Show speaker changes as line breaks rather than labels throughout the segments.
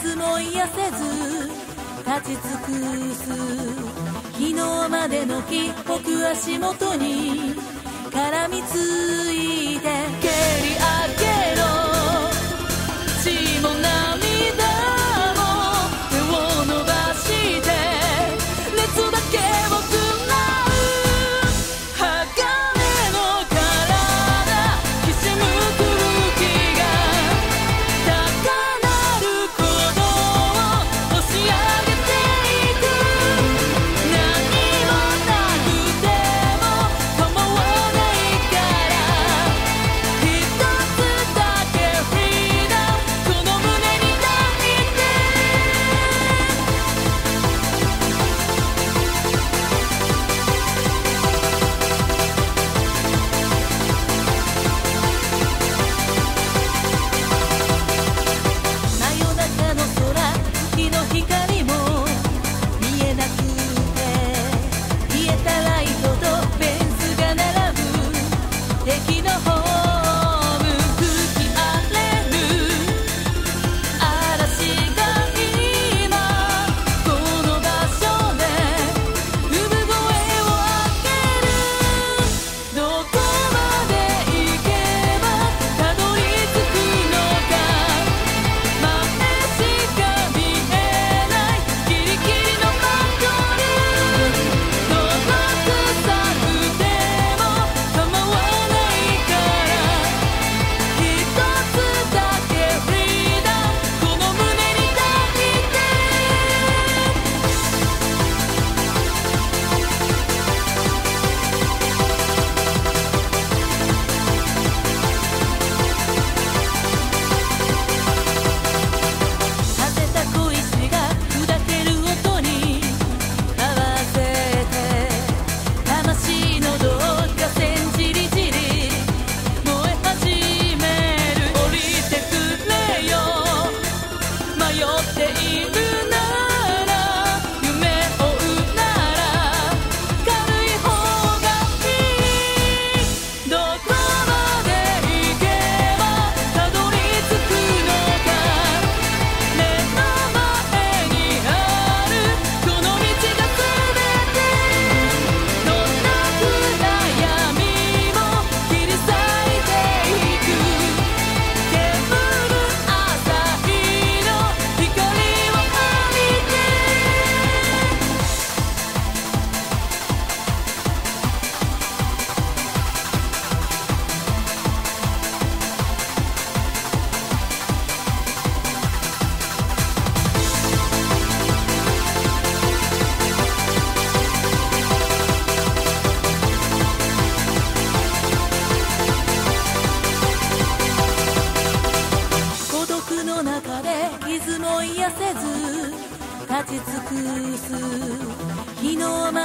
つも癒せず立ち尽くす。昨日までの記憶足元に絡みついて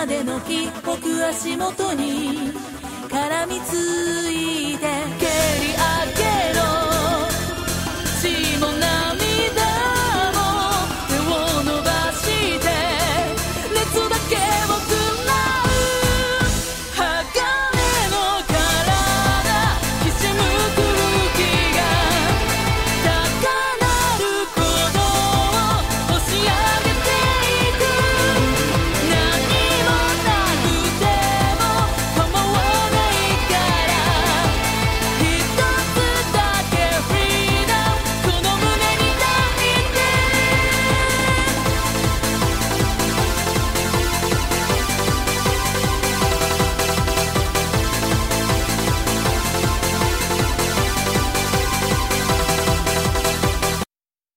までの日僕足元に絡みついて。